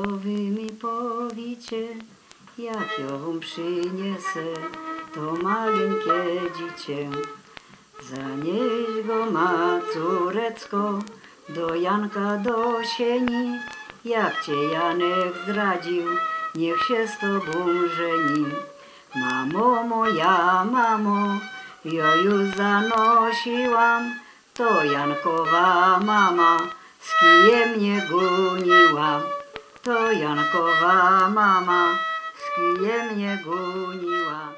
Wy mi powicie, jak ją przyniesę, to maleńkie dziecię. Zanieś go ma córeczko, do Janka do sieni, jak cię Janek zdradził, niech się z tobą żeni. Mamo moja, mamo, ja już zanosiłam, to Jankowa mama z kijem goniła. To Jankowa mama z kijem mnie goniła.